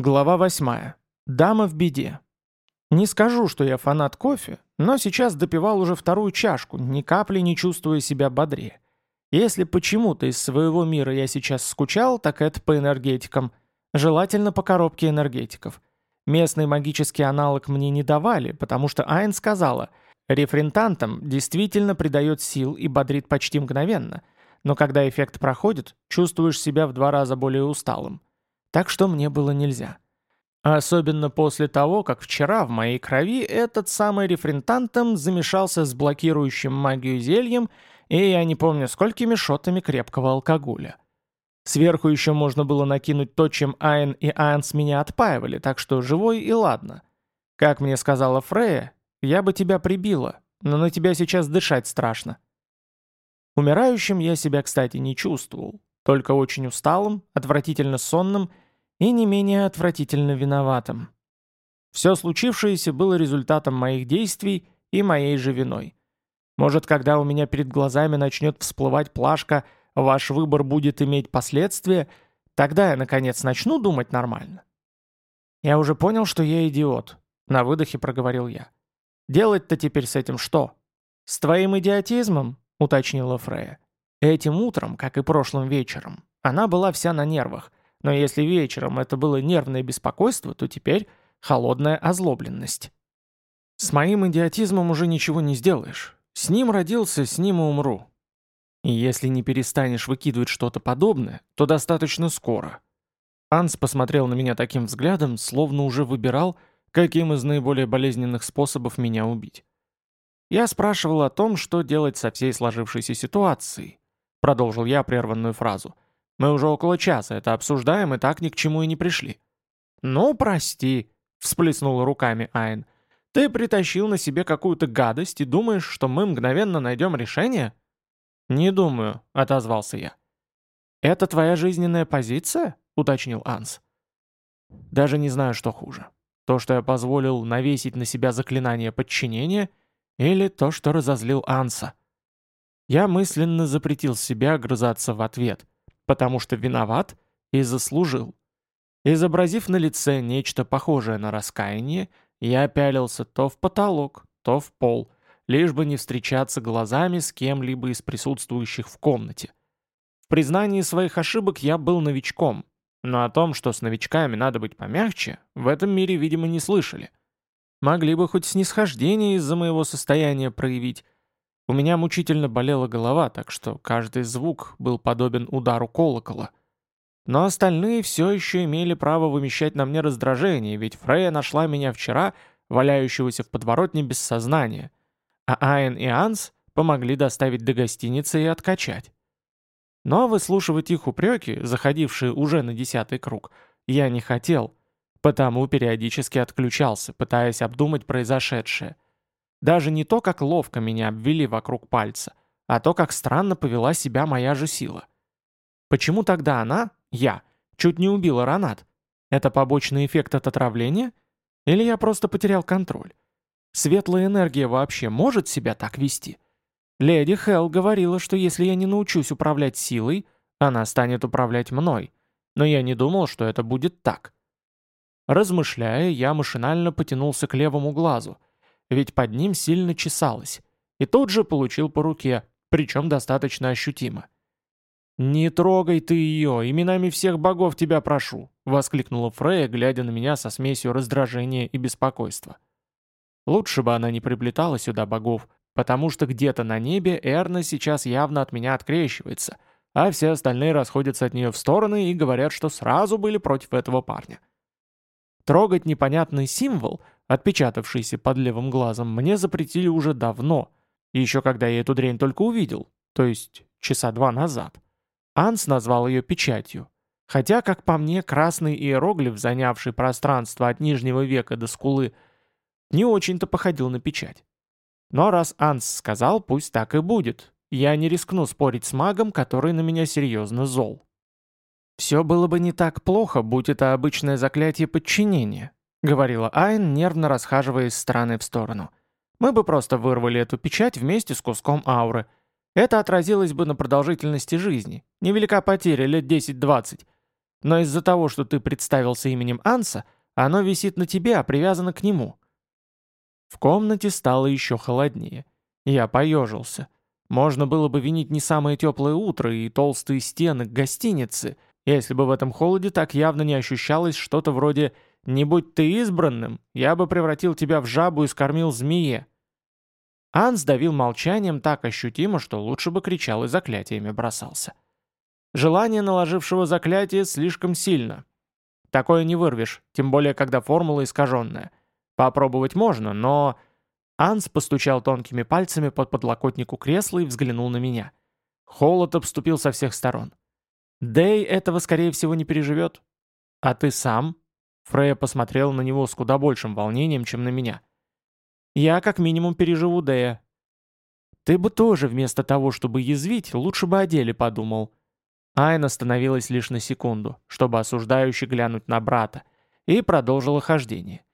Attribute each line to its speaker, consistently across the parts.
Speaker 1: Глава 8. Дама в беде. Не скажу, что я фанат кофе, но сейчас допивал уже вторую чашку, ни капли не чувствуя себя бодрее. Если почему-то из своего мира я сейчас скучал, так это по энергетикам. Желательно по коробке энергетиков. Местный магический аналог мне не давали, потому что Айн сказала, рефрентантам действительно придает сил и бодрит почти мгновенно, но когда эффект проходит, чувствуешь себя в два раза более усталым. Так что мне было нельзя. Особенно после того, как вчера в моей крови этот самый рефрентантом замешался с блокирующим магию зельем и я не помню сколькими шотами крепкого алкоголя. Сверху еще можно было накинуть то, чем Айн и Анс меня отпаивали, так что живой и ладно. Как мне сказала Фрея, я бы тебя прибила, но на тебя сейчас дышать страшно. Умирающим я себя, кстати, не чувствовал только очень усталым, отвратительно сонным и не менее отвратительно виноватым. Все случившееся было результатом моих действий и моей же виной. Может, когда у меня перед глазами начнет всплывать плашка «Ваш выбор будет иметь последствия», тогда я, наконец, начну думать нормально. «Я уже понял, что я идиот», — на выдохе проговорил я. «Делать-то теперь с этим что?» «С твоим идиотизмом?» — уточнила Фрея. Этим утром, как и прошлым вечером, она была вся на нервах, но если вечером это было нервное беспокойство, то теперь холодная озлобленность. С моим идиотизмом уже ничего не сделаешь. С ним родился, с ним и умру. И если не перестанешь выкидывать что-то подобное, то достаточно скоро. Анс посмотрел на меня таким взглядом, словно уже выбирал, каким из наиболее болезненных способов меня убить. Я спрашивал о том, что делать со всей сложившейся ситуацией, — продолжил я прерванную фразу. «Мы уже около часа это обсуждаем и так ни к чему и не пришли». «Ну, прости», — всплеснула руками Айн. «Ты притащил на себе какую-то гадость и думаешь, что мы мгновенно найдем решение?» «Не думаю», — отозвался я. «Это твоя жизненная позиция?» — уточнил Анс. «Даже не знаю, что хуже. То, что я позволил навесить на себя заклинание подчинения, или то, что разозлил Анса?» Я мысленно запретил себя огрызаться в ответ, потому что виноват и заслужил. Изобразив на лице нечто похожее на раскаяние, я пялился то в потолок, то в пол, лишь бы не встречаться глазами с кем-либо из присутствующих в комнате. В признании своих ошибок я был новичком, но о том, что с новичками надо быть помягче, в этом мире, видимо, не слышали. Могли бы хоть снисхождение из-за моего состояния проявить, у меня мучительно болела голова, так что каждый звук был подобен удару колокола. Но остальные все еще имели право вымещать на мне раздражение, ведь Фрея нашла меня вчера, валяющегося в подворотне без сознания, а Айн и Анс помогли доставить до гостиницы и откачать. Но выслушивать их упреки, заходившие уже на десятый круг, я не хотел, потому периодически отключался, пытаясь обдумать произошедшее – даже не то, как ловко меня обвели вокруг пальца, а то, как странно повела себя моя же сила. Почему тогда она, я, чуть не убила Ранат? Это побочный эффект от отравления? Или я просто потерял контроль? Светлая энергия вообще может себя так вести? Леди Хелл говорила, что если я не научусь управлять силой, она станет управлять мной. Но я не думал, что это будет так. Размышляя, я машинально потянулся к левому глазу, ведь под ним сильно чесалось, и тут же получил по руке, причем достаточно ощутимо. «Не трогай ты ее, именами всех богов тебя прошу!» — воскликнула Фрея, глядя на меня со смесью раздражения и беспокойства. Лучше бы она не приплетала сюда богов, потому что где-то на небе Эрна сейчас явно от меня открещивается, а все остальные расходятся от нее в стороны и говорят, что сразу были против этого парня. Трогать непонятный символ — отпечатавшийся под левым глазом, мне запретили уже давно, еще когда я эту дрянь только увидел, то есть часа два назад. Анс назвал ее печатью. Хотя, как по мне, красный иероглиф, занявший пространство от нижнего века до скулы, не очень-то походил на печать. Но раз Анс сказал, пусть так и будет. Я не рискну спорить с магом, который на меня серьезно зол. Все было бы не так плохо, будь это обычное заклятие подчинения, — говорила Айн, нервно расхаживая из стороны в сторону. «Мы бы просто вырвали эту печать вместе с куском ауры. Это отразилось бы на продолжительности жизни. Невелика потеря, лет 10-20. но из-за того, что ты представился именем Анса, оно висит на тебе, а привязано к нему». В комнате стало еще холоднее. Я поежился. Можно было бы винить не самое теплое утро и толстые стены гостиницы, если бы в этом холоде так явно не ощущалось что-то вроде «не будь ты избранным, я бы превратил тебя в жабу и скормил змее». Анс давил молчанием так ощутимо, что лучше бы кричал и заклятиями бросался. Желание наложившего заклятие слишком сильно. Такое не вырвешь, тем более когда формула искаженная. Попробовать можно, но... Анс постучал тонкими пальцами под подлокотнику кресла и взглянул на меня. Холод обступил со всех сторон. Дэй этого, скорее всего, не переживет. А ты сам? Фрея посмотрела на него с куда большим волнением, чем на меня. Я как минимум переживу Дэя. Ты бы тоже вместо того, чтобы язвить, лучше бы о деле подумал. Айн остановилась лишь на секунду, чтобы осуждающе глянуть на брата, и продолжила хождение.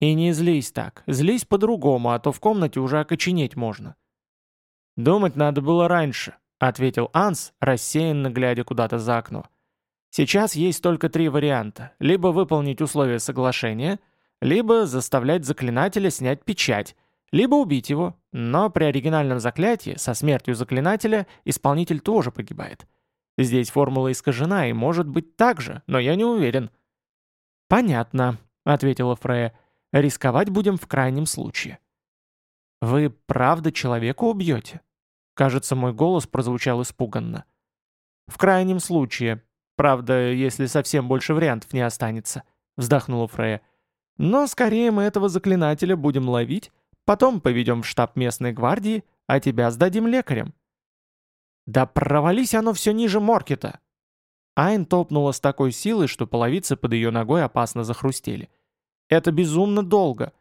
Speaker 1: И не злись так, злись по-другому, а то в комнате уже окоченеть можно. «Думать надо было раньше», — ответил Анс, рассеянно глядя куда-то за окно. «Сейчас есть только три варианта. Либо выполнить условия соглашения, либо заставлять заклинателя снять печать, либо убить его, но при оригинальном заклятии со смертью заклинателя исполнитель тоже погибает. Здесь формула искажена и может быть так же, но я не уверен». «Понятно», — ответила Фрея. Рисковать будем в крайнем случае. «Вы правда человека убьете?» Кажется, мой голос прозвучал испуганно. «В крайнем случае. Правда, если совсем больше вариантов не останется», — вздохнула Фрея. «Но скорее мы этого заклинателя будем ловить, потом поведем в штаб местной гвардии, а тебя сдадим лекарям». «Да провались оно все ниже Моркета!» Айн топнула с такой силой, что половицы под ее ногой опасно захрустели. Это безумно долго.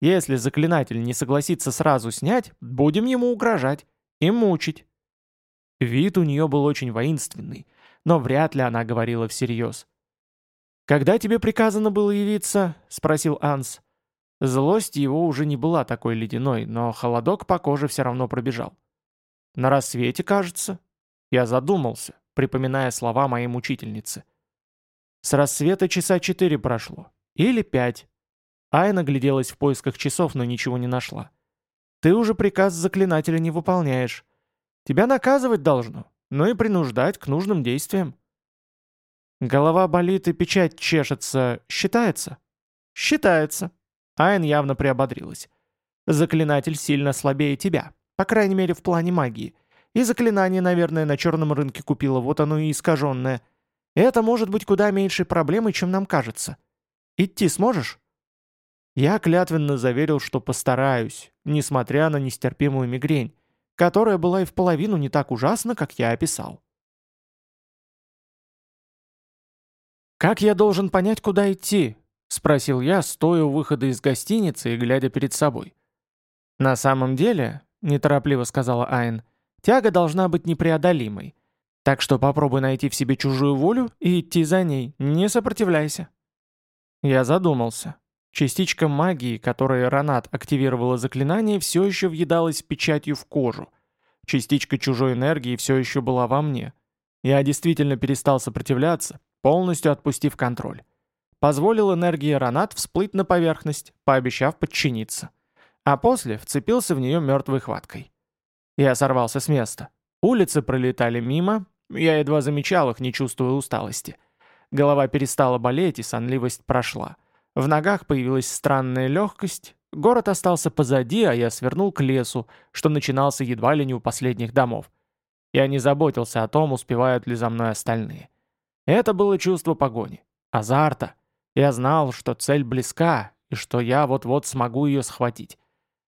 Speaker 1: Если заклинатель не согласится сразу снять, будем ему угрожать и мучить. Вид у нее был очень воинственный, но вряд ли она говорила всерьез. «Когда тебе приказано было явиться?» — спросил Анс. Злость его уже не была такой ледяной, но холодок по коже все равно пробежал. «На рассвете, кажется?» Я задумался, припоминая слова моей мучительницы. «С рассвета часа четыре прошло. Или пять. Айна гляделась в поисках часов, но ничего не нашла. «Ты уже приказ заклинателя не выполняешь. Тебя наказывать должно, но и принуждать к нужным действиям». «Голова болит и печать чешется. Считается?» «Считается». Айн явно приободрилась. «Заклинатель сильно слабее тебя, по крайней мере в плане магии. И заклинание, наверное, на черном рынке купила, вот оно и искаженное. Это может быть куда меньшей проблемой, чем нам кажется. Идти сможешь?» Я клятвенно заверил, что постараюсь, несмотря на нестерпимую мигрень, которая была и в половину не так ужасна, как я описал. «Как я должен понять, куда идти?» — спросил я, стоя у выхода из гостиницы и глядя перед собой. «На самом деле», — неторопливо сказала Айн, — «тяга должна быть непреодолимой. Так что попробуй найти в себе чужую волю и идти за ней, не сопротивляйся». Я задумался. Частичка магии, которой Ранат активировала заклинание, все еще въедалась печатью в кожу. Частичка чужой энергии все еще была во мне. Я действительно перестал сопротивляться, полностью отпустив контроль. Позволил энергии Ранат всплыть на поверхность, пообещав подчиниться. А после вцепился в нее мертвой хваткой. Я сорвался с места. Улицы пролетали мимо, я едва замечал их, не чувствуя усталости. Голова перестала болеть, и сонливость прошла. В ногах появилась странная легкость, город остался позади, а я свернул к лесу, что начинался едва ли не у последних домов. Я не заботился о том, успевают ли за мной остальные. Это было чувство погони, азарта. Я знал, что цель близка, и что я вот-вот смогу ее схватить.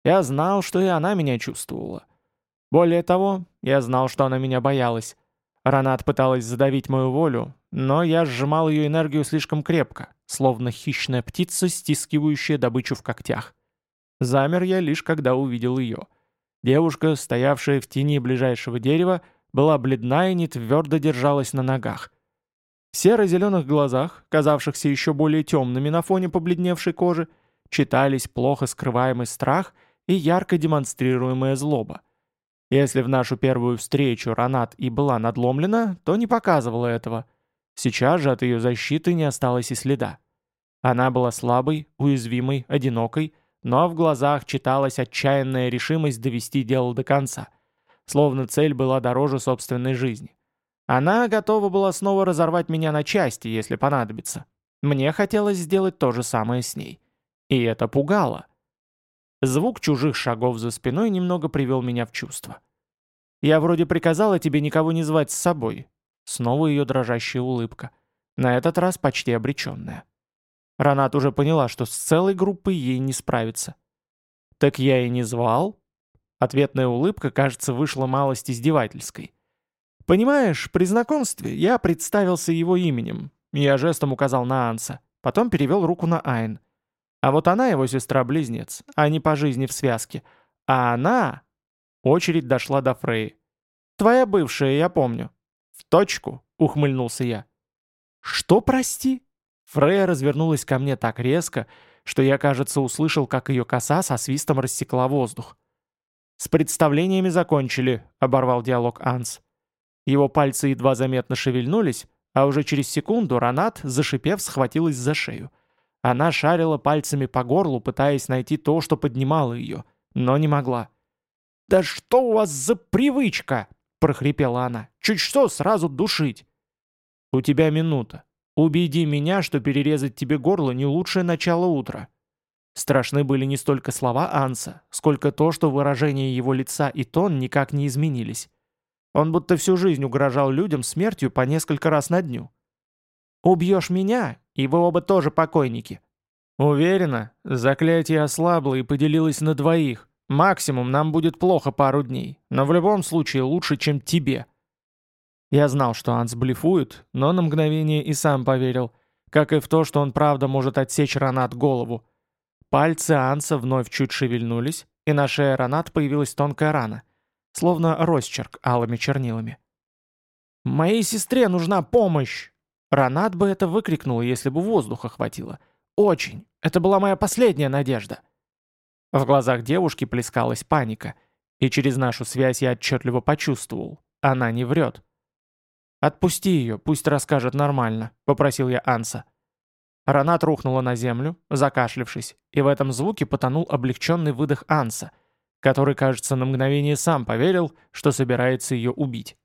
Speaker 1: Я знал, что и она меня чувствовала. Более того, я знал, что она меня боялась. Ранат пыталась задавить мою волю, но я сжимал ее энергию слишком крепко, словно хищная птица, стискивающая добычу в когтях. Замер я лишь когда увидел ее. Девушка, стоявшая в тени ближайшего дерева, была бледна и не твердо держалась на ногах. В серо-зеленых глазах, казавшихся еще более темными на фоне побледневшей кожи, читались плохо скрываемый страх и ярко демонстрируемая злоба. Если в нашу первую встречу Ранат и была надломлена, то не показывала этого. Сейчас же от ее защиты не осталось и следа. Она была слабой, уязвимой, одинокой, но в глазах читалась отчаянная решимость довести дело до конца. Словно цель была дороже собственной жизни. Она готова была снова разорвать меня на части, если понадобится. Мне хотелось сделать то же самое с ней. И это пугало. Звук чужих шагов за спиной немного привел меня в чувство. «Я вроде приказала тебе никого не звать с собой». Снова ее дрожащая улыбка. На этот раз почти обреченная. Ранат уже поняла, что с целой группой ей не справиться. «Так я и не звал?» Ответная улыбка, кажется, вышла малость издевательской. «Понимаешь, при знакомстве я представился его именем. Я жестом указал на Анса, потом перевел руку на Айн. А вот она его сестра-близнец, а не по жизни в связке. А она... Очередь дошла до Фреи. «Твоя бывшая, я помню». «В точку», — ухмыльнулся я. «Что, прости?» Фрея развернулась ко мне так резко, что я, кажется, услышал, как ее коса со свистом рассекла воздух. «С представлениями закончили», — оборвал диалог Анс. Его пальцы едва заметно шевельнулись, а уже через секунду Ранат, зашипев, схватилась за шею. Она шарила пальцами по горлу, пытаясь найти то, что поднимало ее, но не могла. «Да что у вас за привычка?» — прохрипела она. «Чуть что, сразу душить!» «У тебя минута. Убеди меня, что перерезать тебе горло не лучшее начало утра». Страшны были не столько слова Анса, сколько то, что выражение его лица и тон никак не изменились. Он будто всю жизнь угрожал людям смертью по несколько раз на дню. «Убьешь меня, и вы оба тоже покойники». «Уверена, заклятие ослабло и поделилось на двоих. Максимум нам будет плохо пару дней, но в любом случае лучше, чем тебе». Я знал, что Анс блефует, но на мгновение и сам поверил, как и в то, что он правда может отсечь Ранат голову. Пальцы Анса вновь чуть шевельнулись, и на шее Ранат появилась тонкая рана — словно росчерк алыми чернилами. «Моей сестре нужна помощь!» Ранат бы это выкрикнул, если бы воздуха хватило. «Очень! Это была моя последняя надежда!» В глазах девушки плескалась паника, и через нашу связь я отчетливо почувствовал. Она не врет. «Отпусти ее, пусть расскажет нормально», — попросил я Анса. Ранат рухнула на землю, закашлившись, и в этом звуке потонул облегченный выдох Анса — который, кажется, на мгновение сам поверил, что собирается ее убить.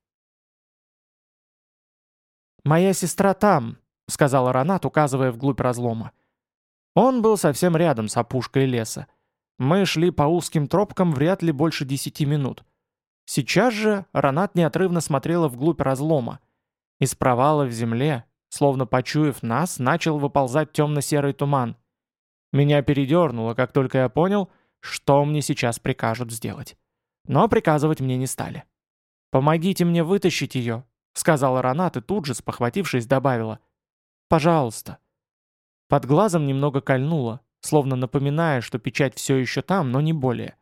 Speaker 1: «Моя сестра там», — сказала Ранат, указывая вглубь разлома. Он был совсем рядом с опушкой леса. Мы шли по узким тропкам вряд ли больше десяти минут. Сейчас же Ранат неотрывно смотрела вглубь разлома. Из провала в земле, словно почуяв нас, начал выползать темно-серый туман. Меня передернуло, как только я понял, что мне сейчас прикажут сделать. Но приказывать мне не стали. «Помогите мне вытащить ее», — сказала Ранат и тут же, спохватившись, добавила. «Пожалуйста». Под глазом немного кольнуло, словно напоминая, что печать все еще там, но не более.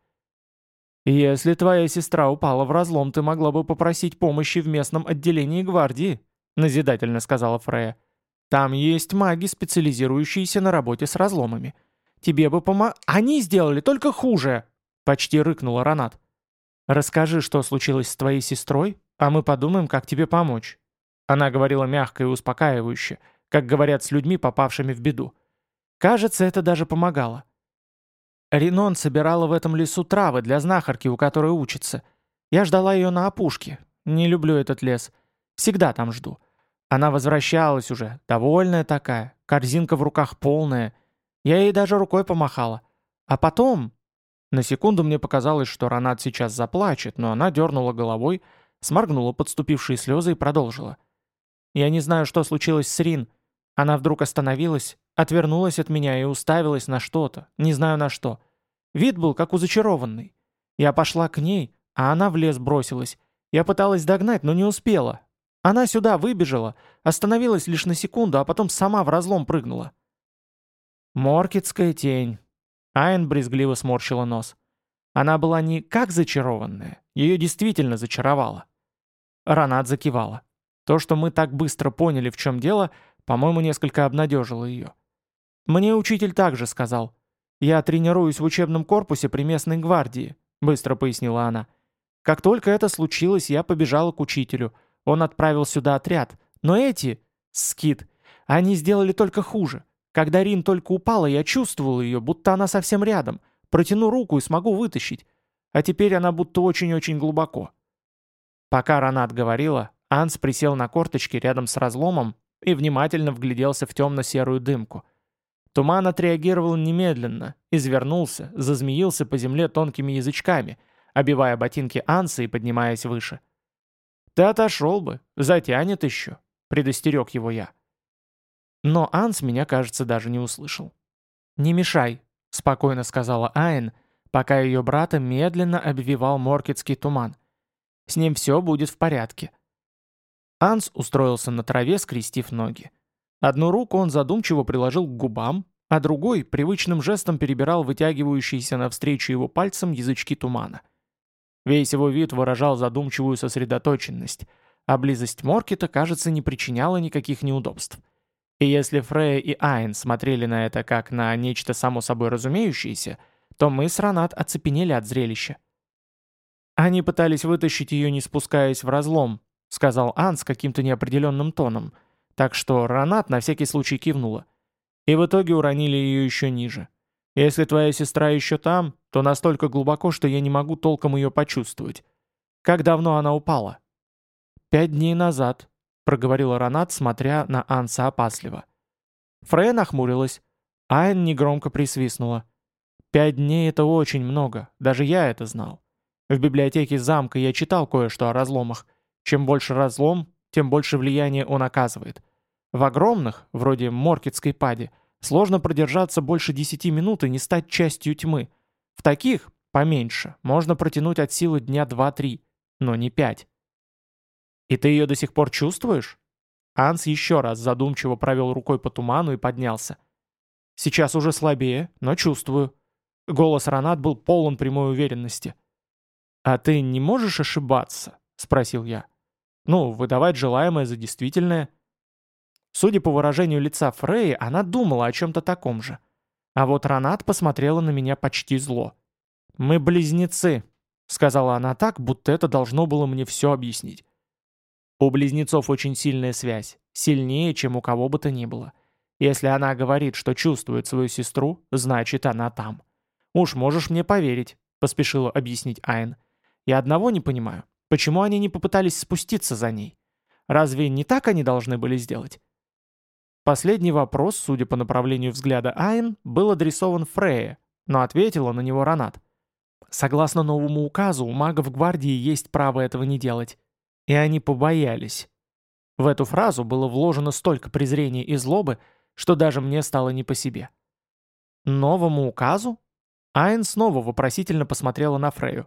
Speaker 1: «Если твоя сестра упала в разлом, ты могла бы попросить помощи в местном отделении гвардии», — назидательно сказала Фрея. «Там есть маги, специализирующиеся на работе с разломами. Тебе бы помо... Они сделали только хуже!» Почти рыкнула Ранат. «Расскажи, что случилось с твоей сестрой, а мы подумаем, как тебе помочь». Она говорила мягко и успокаивающе, как говорят с людьми, попавшими в беду. Кажется, это даже помогало. Ренон собирала в этом лесу травы для знахарки, у которой учится. Я ждала ее на опушке. Не люблю этот лес. Всегда там жду. Она возвращалась уже, довольная такая, корзинка в руках полная — я ей даже рукой помахала. А потом... На секунду мне показалось, что Ранат сейчас заплачет, но она дернула головой, сморгнула подступившие слезы и продолжила. Я не знаю, что случилось с Рин. Она вдруг остановилась, отвернулась от меня и уставилась на что-то, не знаю на что. Вид был как у зачарованной. Я пошла к ней, а она в лес бросилась. Я пыталась догнать, но не успела. Она сюда выбежала, остановилась лишь на секунду, а потом сама в разлом прыгнула. Моркетская тень. Айн брезгливо сморщила нос. Она была не как зачарованная, ее действительно зачаровало. Ранат закивала. То, что мы так быстро поняли, в чем дело, по-моему, несколько обнадежило ее. Мне учитель также сказал. «Я тренируюсь в учебном корпусе при местной гвардии», — быстро пояснила она. «Как только это случилось, я побежала к учителю. Он отправил сюда отряд. Но эти, Скит. Они сделали только хуже. Когда Рин только упала, я чувствовал ее, будто она совсем рядом. Протяну руку и смогу вытащить. А теперь она будто очень-очень глубоко. Пока Ранат говорила, Анс присел на корточки рядом с разломом и внимательно вгляделся в темно-серую дымку. Туман отреагировал немедленно, извернулся, зазмеился по земле тонкими язычками, обивая ботинки Анса и поднимаясь выше. «Ты отошел бы, затянет еще», — предостерег его я. Но Анс меня, кажется, даже не услышал. «Не мешай», — спокойно сказала Айн, пока ее брата медленно обвивал моркетский туман. «С ним все будет в порядке». Анс устроился на траве, скрестив ноги. Одну руку он задумчиво приложил к губам, а другой привычным жестом перебирал вытягивающиеся навстречу его пальцем язычки тумана. Весь его вид выражал задумчивую сосредоточенность, а близость Моркета, кажется, не причиняла никаких неудобств. И если Фрея и Айн смотрели на это как на нечто само собой разумеющееся, то мы с Ранат оцепенели от зрелища. Они пытались вытащить ее, не спускаясь в разлом, сказал Ан с каким-то неопределенным тоном, так что Ранат на всякий случай кивнула. И в итоге уронили ее еще ниже. Если твоя сестра еще там, то настолько глубоко, что я не могу толком ее почувствовать. Как давно она упала? Пять дней назад, проговорила Ранат, смотря на Анса опасливо. Фрея нахмурилась. Айн негромко присвистнула. «Пять дней — это очень много, даже я это знал. В библиотеке замка я читал кое-что о разломах. Чем больше разлом, тем больше влияния он оказывает. В огромных, вроде Моркетской пади, сложно продержаться больше десяти минут и не стать частью тьмы. В таких, поменьше, можно протянуть от силы дня два-три, но не пять. «И ты ее до сих пор чувствуешь?» Анс еще раз задумчиво провел рукой по туману и поднялся. «Сейчас уже слабее, но чувствую». Голос Ранат был полон прямой уверенности. «А ты не можешь ошибаться?» — спросил я. «Ну, выдавать желаемое за действительное». Судя по выражению лица Фреи, она думала о чем-то таком же. А вот Ранат посмотрела на меня почти зло. «Мы близнецы», — сказала она так, будто это должно было мне все объяснить. У близнецов очень сильная связь, сильнее, чем у кого бы то ни было. Если она говорит, что чувствует свою сестру, значит она там. «Уж можешь мне поверить», — поспешила объяснить Айн. «Я одного не понимаю. Почему они не попытались спуститься за ней? Разве не так они должны были сделать?» Последний вопрос, судя по направлению взгляда Айн, был адресован Фрейе, но ответила на него Ранат. «Согласно новому указу, у магов гвардии есть право этого не делать. И они побоялись. В эту фразу было вложено столько презрения и злобы, что даже мне стало не по себе. «Новому указу?» Айн снова вопросительно посмотрела на Фрею.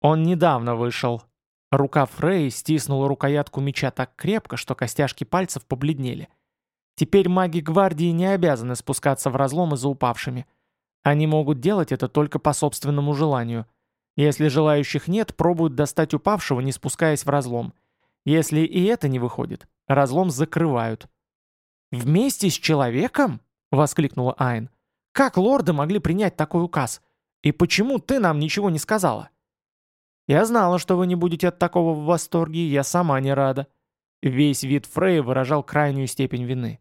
Speaker 1: «Он недавно вышел». Рука Фреи стиснула рукоятку меча так крепко, что костяшки пальцев побледнели. Теперь маги гвардии не обязаны спускаться в разломы за упавшими. Они могут делать это только по собственному желанию – если желающих нет, пробуют достать упавшего, не спускаясь в разлом. Если и это не выходит, разлом закрывают. «Вместе с человеком?» — воскликнула Айн. «Как лорды могли принять такой указ? И почему ты нам ничего не сказала?» «Я знала, что вы не будете от такого в восторге, я сама не рада». Весь вид Фрея выражал крайнюю степень вины.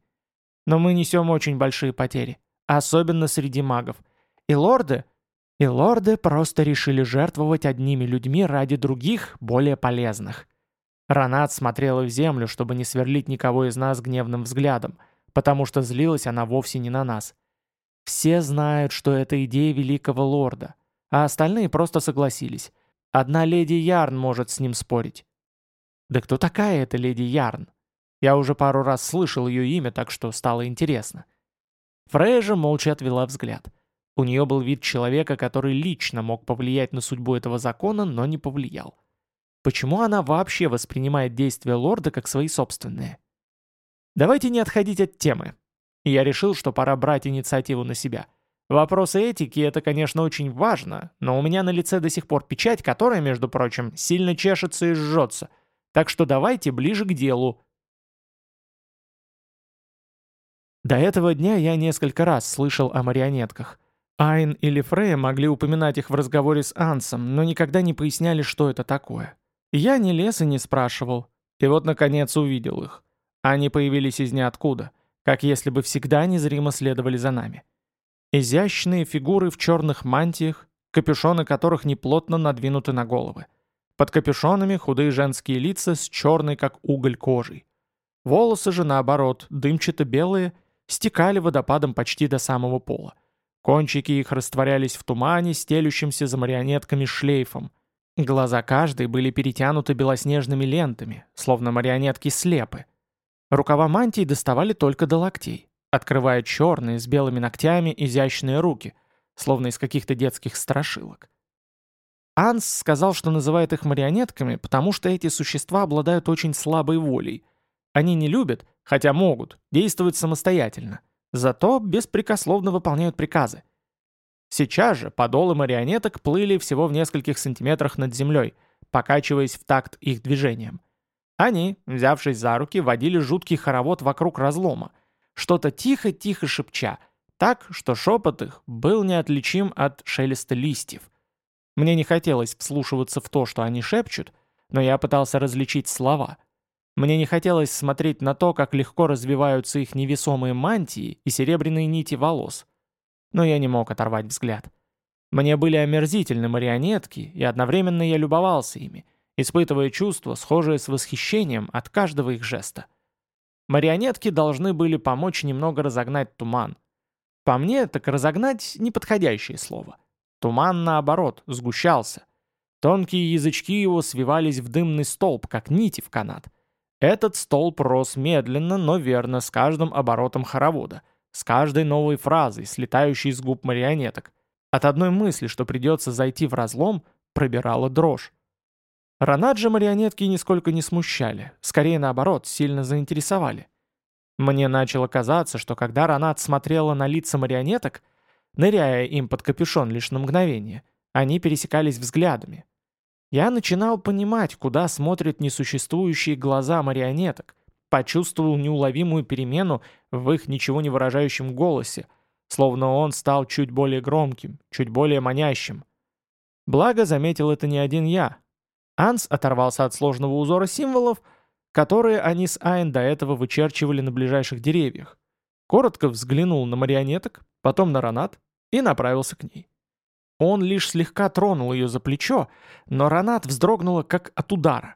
Speaker 1: «Но мы несем очень большие потери, особенно среди магов. И лорды...» И лорды просто решили жертвовать одними людьми ради других, более полезных. Ранат смотрела в землю, чтобы не сверлить никого из нас гневным взглядом, потому что злилась она вовсе не на нас. Все знают, что это идея великого лорда, а остальные просто согласились. Одна леди Ярн может с ним спорить. Да кто такая эта леди Ярн? Я уже пару раз слышал ее имя, так что стало интересно. Фрейя же молча отвела взгляд. У нее был вид человека, который лично мог повлиять на судьбу этого закона, но не повлиял. Почему она вообще воспринимает действия лорда как свои собственные? Давайте не отходить от темы. Я решил, что пора брать инициативу на себя. Вопросы этики — это, конечно, очень важно, но у меня на лице до сих пор печать, которая, между прочим, сильно чешется и жжется. Так что давайте ближе к делу. До этого дня я несколько раз слышал о марионетках — Айн или Фрея могли упоминать их в разговоре с Ансом, но никогда не поясняли, что это такое. Я не лез и не спрашивал. И вот, наконец, увидел их. Они появились из ниоткуда, как если бы всегда незримо следовали за нами. Изящные фигуры в черных мантиях, капюшоны которых неплотно надвинуты на головы. Под капюшонами худые женские лица с черной, как уголь, кожей. Волосы же, наоборот, дымчато-белые, стекали водопадом почти до самого пола. Кончики их растворялись в тумане, стелющемся за марионетками шлейфом. Глаза каждой были перетянуты белоснежными лентами, словно марионетки слепы. Рукава мантии доставали только до локтей, открывая черные с белыми ногтями изящные руки, словно из каких-то детских страшилок. Анс сказал, что называет их марионетками, потому что эти существа обладают очень слабой волей. Они не любят, хотя могут, действовать самостоятельно. Зато беспрекословно выполняют приказы. Сейчас же подолы марионеток плыли всего в нескольких сантиметрах над землей, покачиваясь в такт их движением. Они, взявшись за руки, водили жуткий хоровод вокруг разлома, что-то тихо-тихо шепча, так, что шепот их был неотличим от шелеста листьев – мне не хотелось вслушиваться в то, что они шепчут, но я пытался различить слова. Мне не хотелось смотреть на то, как легко развиваются их невесомые мантии и серебряные нити волос. Но я не мог оторвать взгляд. Мне были омерзительны марионетки, и одновременно я любовался ими, испытывая чувство, схожее с восхищением от каждого их жеста. Марионетки должны были помочь немного разогнать туман. По мне, так разогнать — неподходящее слово — Туман, наоборот, сгущался. Тонкие язычки его свивались в дымный столб, как нити в канат. Этот столб рос медленно, но верно, с каждым оборотом хоровода, с каждой новой фразой, слетающей с губ марионеток. От одной мысли, что придется зайти в разлом, пробирала дрожь. Ронаджи марионетки нисколько не смущали, скорее наоборот, сильно заинтересовали. Мне начало казаться, что когда Ронат смотрела на лица марионеток, Ныряя им под капюшон лишь на мгновение, они пересекались взглядами. Я начинал понимать, куда смотрят несуществующие глаза марионеток, почувствовал неуловимую перемену в их ничего не выражающем голосе, словно он стал чуть более громким, чуть более манящим. Благо, заметил это не один я. Анс оторвался от сложного узора символов, которые они с Айн до этого вычерчивали на ближайших деревьях. Коротко взглянул на марионеток, потом на Ронат, и направился к ней. Он лишь слегка тронул ее за плечо, но Ронат вздрогнула как от удара.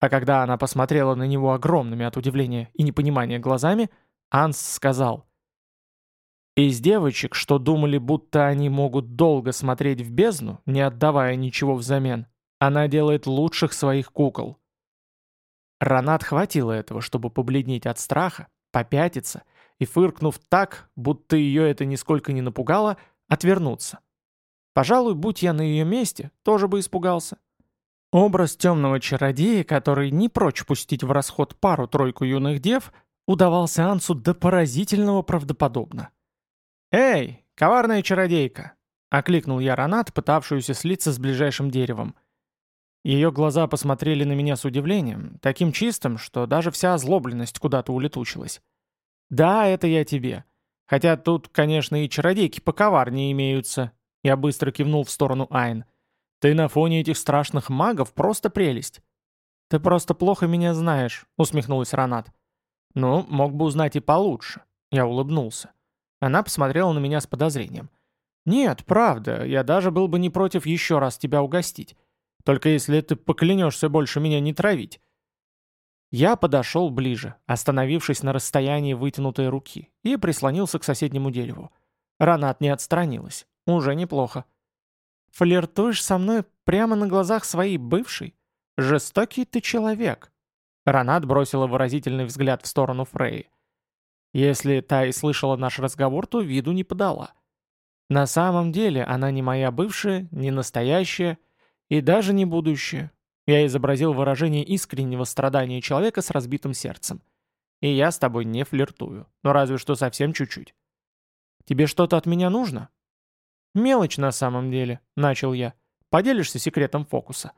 Speaker 1: А когда она посмотрела на него огромными от удивления и непонимания глазами, Анс сказал, «Из девочек, что думали, будто они могут долго смотреть в бездну, не отдавая ничего взамен, она делает лучших своих кукол». Ронат хватило этого, чтобы побледнеть от страха, попятиться и, фыркнув так, будто ее это нисколько не напугало, отвернуться. Пожалуй, будь я на ее месте, тоже бы испугался. Образ темного чародея, который не прочь пустить в расход пару-тройку юных дев, удавался Ансу до поразительного правдоподобно. «Эй, коварная чародейка!» — окликнул я Ронат, пытавшуюся слиться с ближайшим деревом. Ее глаза посмотрели на меня с удивлением, таким чистым, что даже вся озлобленность куда-то улетучилась. «Да, это я тебе. Хотя тут, конечно, и чародейки поковарнее имеются. Я быстро кивнул в сторону Айн. Ты на фоне этих страшных магов просто прелесть. Ты просто плохо меня знаешь, усмехнулась Ранат. Ну, мог бы узнать и получше. Я улыбнулся. Она посмотрела на меня с подозрением. «Нет, правда, я даже был бы не против еще раз тебя угостить. Только если ты поклянешься больше меня не травить. Я подошел ближе, остановившись на расстоянии вытянутой руки, и прислонился к соседнему дереву. Ранат не отстранилась. Уже неплохо. «Флиртуешь со мной прямо на глазах своей бывшей? Жестокий ты человек!» Ранат бросила выразительный взгляд в сторону Фреи. Если та и слышала наш разговор, то виду не подала. На самом деле она не моя бывшая, не настоящая и даже не будущая. Я изобразил выражение искреннего страдания человека с разбитым сердцем. И я с тобой не флиртую, но разве что совсем чуть-чуть. Тебе что-то от меня нужно? Мелочь на самом деле, начал я. Поделишься секретом фокуса.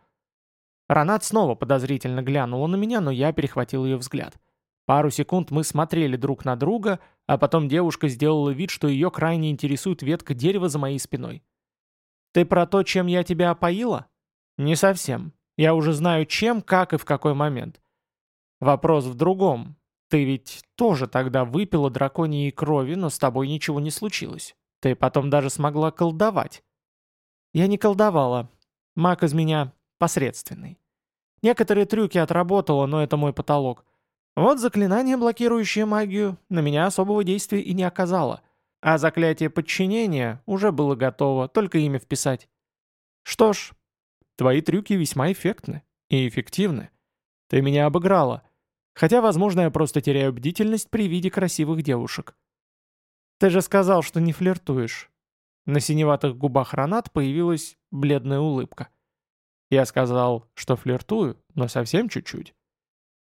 Speaker 1: Ранат снова подозрительно глянула на меня, но я перехватил ее взгляд. Пару секунд мы смотрели друг на друга, а потом девушка сделала вид, что ее крайне интересует ветка дерева за моей спиной. «Ты про то, чем я тебя опоила?» «Не совсем. Я уже знаю чем, как и в какой момент. Вопрос в другом. Ты ведь тоже тогда выпила драконьей крови, но с тобой ничего не случилось. Ты потом даже смогла колдовать. Я не колдовала. Маг из меня посредственный. Некоторые трюки отработала, но это мой потолок. Вот заклинание, блокирующее магию, на меня особого действия и не оказало. А заклятие подчинения уже было готово, только имя вписать. Что ж, твои трюки весьма эффектны и эффективны. Ты меня обыграла. Хотя, возможно, я просто теряю бдительность при виде красивых девушек. Ты же сказал, что не флиртуешь. На синеватых губах Ронат появилась бледная улыбка. Я сказал, что флиртую, но совсем чуть-чуть.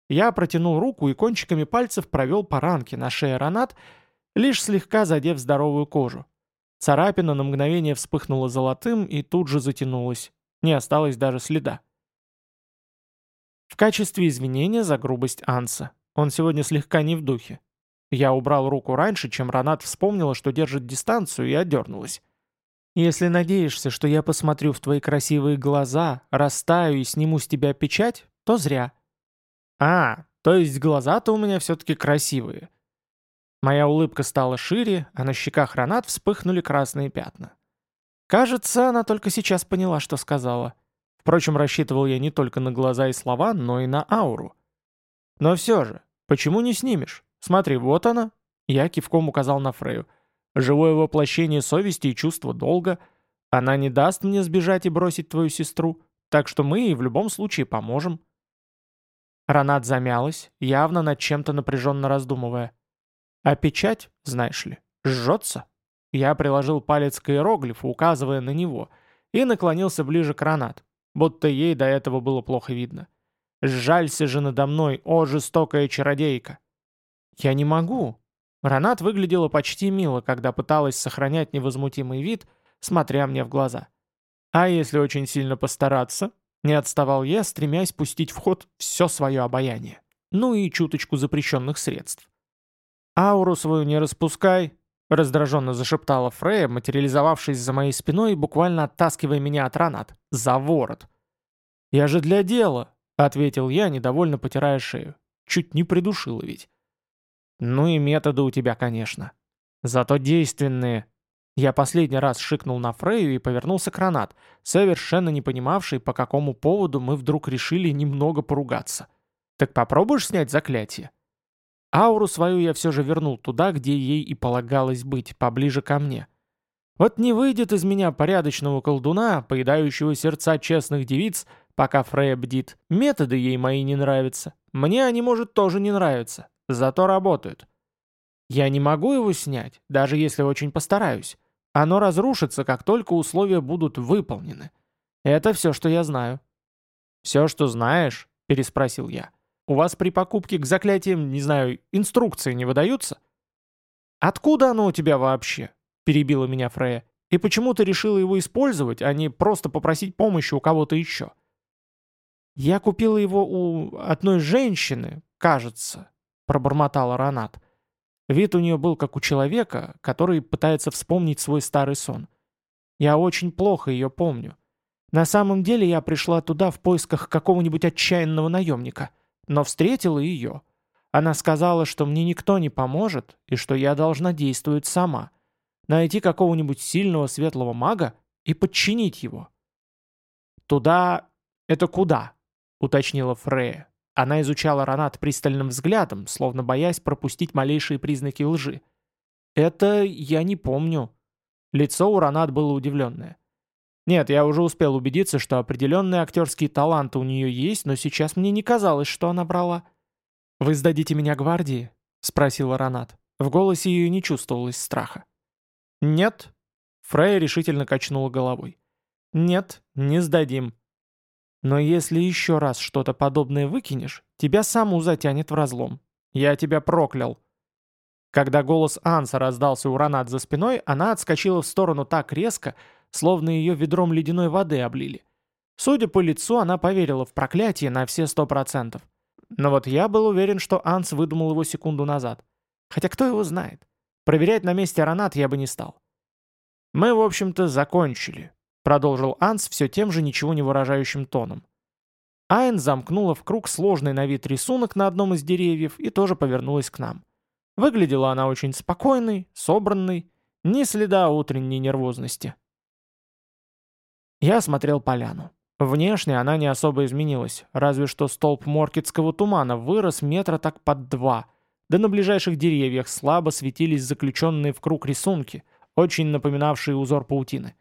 Speaker 1: Я протянул руку и кончиками пальцев провел по ранке на шее Ронат, лишь слегка задев здоровую кожу. Царапина на мгновение вспыхнула золотым и тут же затянулась. Не осталось даже следа. В качестве извинения за грубость Анса. Он сегодня слегка не в духе. Я убрал руку раньше, чем Ронат вспомнила, что держит дистанцию, и отдернулась. «Если надеешься, что я посмотрю в твои красивые глаза, растаю и сниму с тебя печать, то зря». «А, то есть глаза-то у меня все-таки красивые». Моя улыбка стала шире, а на щеках Ронат вспыхнули красные пятна. Кажется, она только сейчас поняла, что сказала. Впрочем, рассчитывал я не только на глаза и слова, но и на ауру. Но все же, почему не снимешь? Смотри, вот она. Я кивком указал на Фрею. Живое воплощение совести и чувства долга. Она не даст мне сбежать и бросить твою сестру, так что мы ей в любом случае поможем. Ранат замялась, явно над чем-то напряженно раздумывая. А печать, знаешь ли, жжется. Я приложил палец к иероглифу, указывая на него, и наклонился ближе к Ранат, будто ей до этого было плохо видно. «Сжалься же надо мной, о жестокая чародейка!» «Я не могу!» Ранат выглядела почти мило, когда пыталась сохранять невозмутимый вид, смотря мне в глаза. «А если очень сильно постараться?» Не отставал я, стремясь пустить в ход все свое обаяние. Ну и чуточку запрещенных средств. «Ауру свою не распускай», — раздраженно зашептала Фрея, материализовавшись за моей спиной и буквально оттаскивая меня от ранат. «За ворот!» «Я же для дела», — ответил я, недовольно потирая шею. Чуть не придушила ведь. «Ну и методы у тебя, конечно. Зато действенные». Я последний раз шикнул на Фрею и повернулся к Ранат, совершенно не понимавший, по какому поводу мы вдруг решили немного поругаться. «Так попробуешь снять заклятие?» Ауру свою я все же вернул туда, где ей и полагалось быть, поближе ко мне. Вот не выйдет из меня порядочного колдуна, поедающего сердца честных девиц, пока Фрея бдит. Методы ей мои не нравятся. Мне они, может, тоже не нравятся. Зато работают. Я не могу его снять, даже если очень постараюсь. Оно разрушится, как только условия будут выполнены. Это все, что я знаю. «Все, что знаешь?» – переспросил я. У вас при покупке к заклятиям, не знаю, инструкции не выдаются?» «Откуда оно у тебя вообще?» – перебила меня Фрея. «И почему ты решила его использовать, а не просто попросить помощи у кого-то еще?» «Я купила его у одной женщины, кажется», – пробормотала Ранат. Вид у нее был как у человека, который пытается вспомнить свой старый сон. Я очень плохо ее помню. На самом деле я пришла туда в поисках какого-нибудь отчаянного наемника но встретила ее. Она сказала, что мне никто не поможет и что я должна действовать сама. Найти какого-нибудь сильного светлого мага и подчинить его. «Туда... это куда?» — уточнила Фрея. Она изучала Ронат пристальным взглядом, словно боясь пропустить малейшие признаки лжи. «Это я не помню». Лицо у Ронат было удивленное. Нет, я уже успел убедиться, что определенные актерские таланты у нее есть, но сейчас мне не казалось, что она брала. «Вы сдадите меня гвардии?» — спросила Ронат. В голосе ее не чувствовалось страха. «Нет». Фрей решительно качнула головой. «Нет, не сдадим. Но если еще раз что-то подобное выкинешь, тебя саму затянет в разлом. Я тебя проклял». Когда голос Анса раздался у Ронат за спиной, она отскочила в сторону так резко, словно ее ведром ледяной воды облили. Судя по лицу, она поверила в проклятие на все сто процентов. Но вот я был уверен, что Анс выдумал его секунду назад. Хотя кто его знает? Проверять на месте Ронат я бы не стал. «Мы, в общем-то, закончили», — продолжил Анс все тем же ничего не выражающим тоном. Айн замкнула в круг сложный на вид рисунок на одном из деревьев и тоже повернулась к нам. Выглядела она очень спокойной, собранной, ни следа утренней нервозности. Я осмотрел поляну. Внешне она не особо изменилась, разве что столб моркетского тумана вырос метра так под два, да на ближайших деревьях слабо светились заключенные в круг рисунки, очень напоминавшие узор паутины.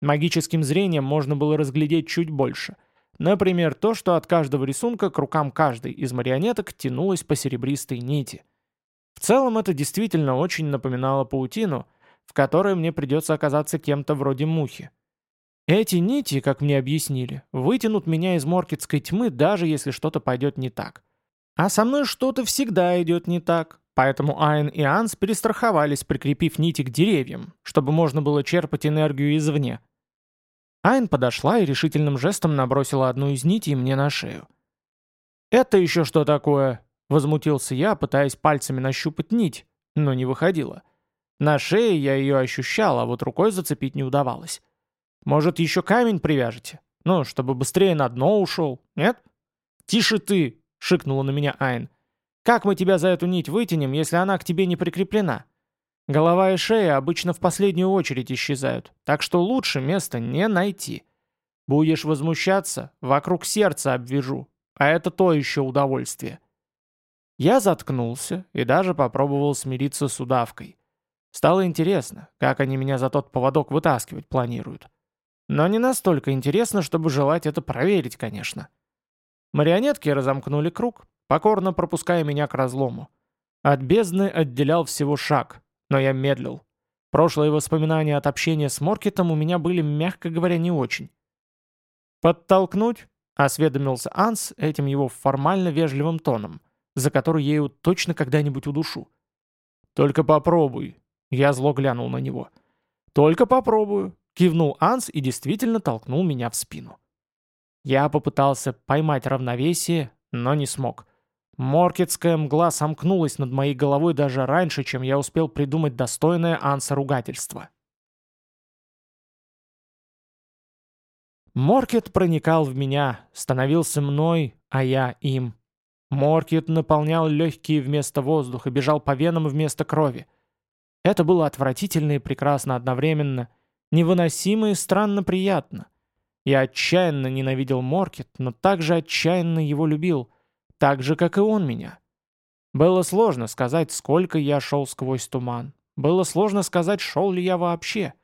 Speaker 1: Магическим зрением можно было разглядеть чуть больше. Например, то, что от каждого рисунка к рукам каждой из марионеток тянулось по серебристой нити. В целом это действительно очень напоминало паутину, в которой мне придется оказаться кем-то вроде мухи. Эти нити, как мне объяснили, вытянут меня из моркетской тьмы, даже если что-то пойдет не так. А со мной что-то всегда идет не так, поэтому Айн и Анс перестраховались, прикрепив нити к деревьям, чтобы можно было черпать энергию извне. Айн подошла и решительным жестом набросила одну из нитей мне на шею. «Это еще что такое?» — возмутился я, пытаясь пальцами нащупать нить, но не выходило. На шее я ее ощущал, а вот рукой зацепить не удавалось. Может, еще камень привяжете? Ну, чтобы быстрее на дно ушел, нет? Тише ты, шикнула на меня Айн. Как мы тебя за эту нить вытянем, если она к тебе не прикреплена? Голова и шея обычно в последнюю очередь исчезают, так что лучше места не найти. Будешь возмущаться, вокруг сердца обвяжу, а это то еще удовольствие. Я заткнулся и даже попробовал смириться с удавкой. Стало интересно, как они меня за тот поводок вытаскивать планируют. Но не настолько интересно, чтобы желать это проверить, конечно. Марионетки разомкнули круг, покорно пропуская меня к разлому. От бездны отделял всего шаг, но я медлил. Прошлые воспоминания от общения с Моркетом у меня были, мягко говоря, не очень. «Подтолкнуть?» — осведомился Анс этим его формально вежливым тоном, за который я его точно когда-нибудь удушу. «Только попробуй», — я зло глянул на него. «Только попробую», Кивнул Анс и действительно толкнул меня в спину. Я попытался поймать равновесие, но не смог. Моркетская мгла сомкнулась над моей головой даже раньше, чем я успел придумать достойное Анса ругательство. Моркет проникал в меня, становился мной, а я им. Моркет наполнял легкие вместо воздуха, бежал по венам вместо крови. Это было отвратительно и прекрасно одновременно, Невыносимо и странно приятно. Я отчаянно ненавидел Моркет, но также отчаянно его любил, так же, как и он меня. Было сложно сказать, сколько я шел сквозь туман. Было сложно сказать, шел ли я вообще.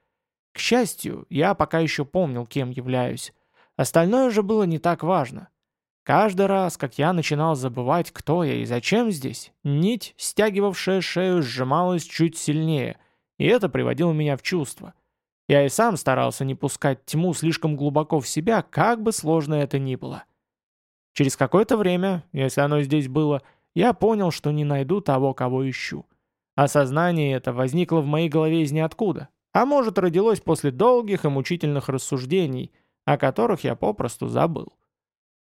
Speaker 1: К счастью, я пока еще помнил, кем являюсь. Остальное же было не так важно. Каждый раз, как я начинал забывать, кто я и зачем здесь, нить, стягивавшая шею, сжималась чуть сильнее, и это приводило меня в чувство — я и сам старался не пускать тьму слишком глубоко в себя, как бы сложно это ни было. Через какое-то время, если оно здесь было, я понял, что не найду того, кого ищу. Осознание это возникло в моей голове из ниоткуда, а может родилось после долгих и мучительных рассуждений, о которых я попросту забыл.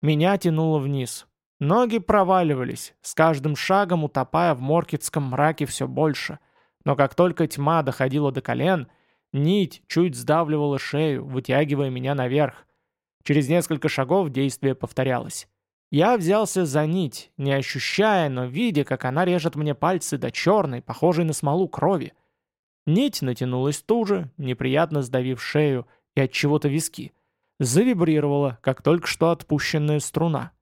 Speaker 1: Меня тянуло вниз. Ноги проваливались, с каждым шагом утопая в моркетском мраке все больше. Но как только тьма доходила до колен — Нить чуть сдавливала шею, вытягивая меня наверх. Через несколько шагов действие повторялось. Я взялся за нить, не ощущая, но видя, как она режет мне пальцы до черной, похожей на смолу крови. Нить натянулась туже, неприятно сдавив шею и от чего-то виски. Завибрировала, как только что отпущенная струна.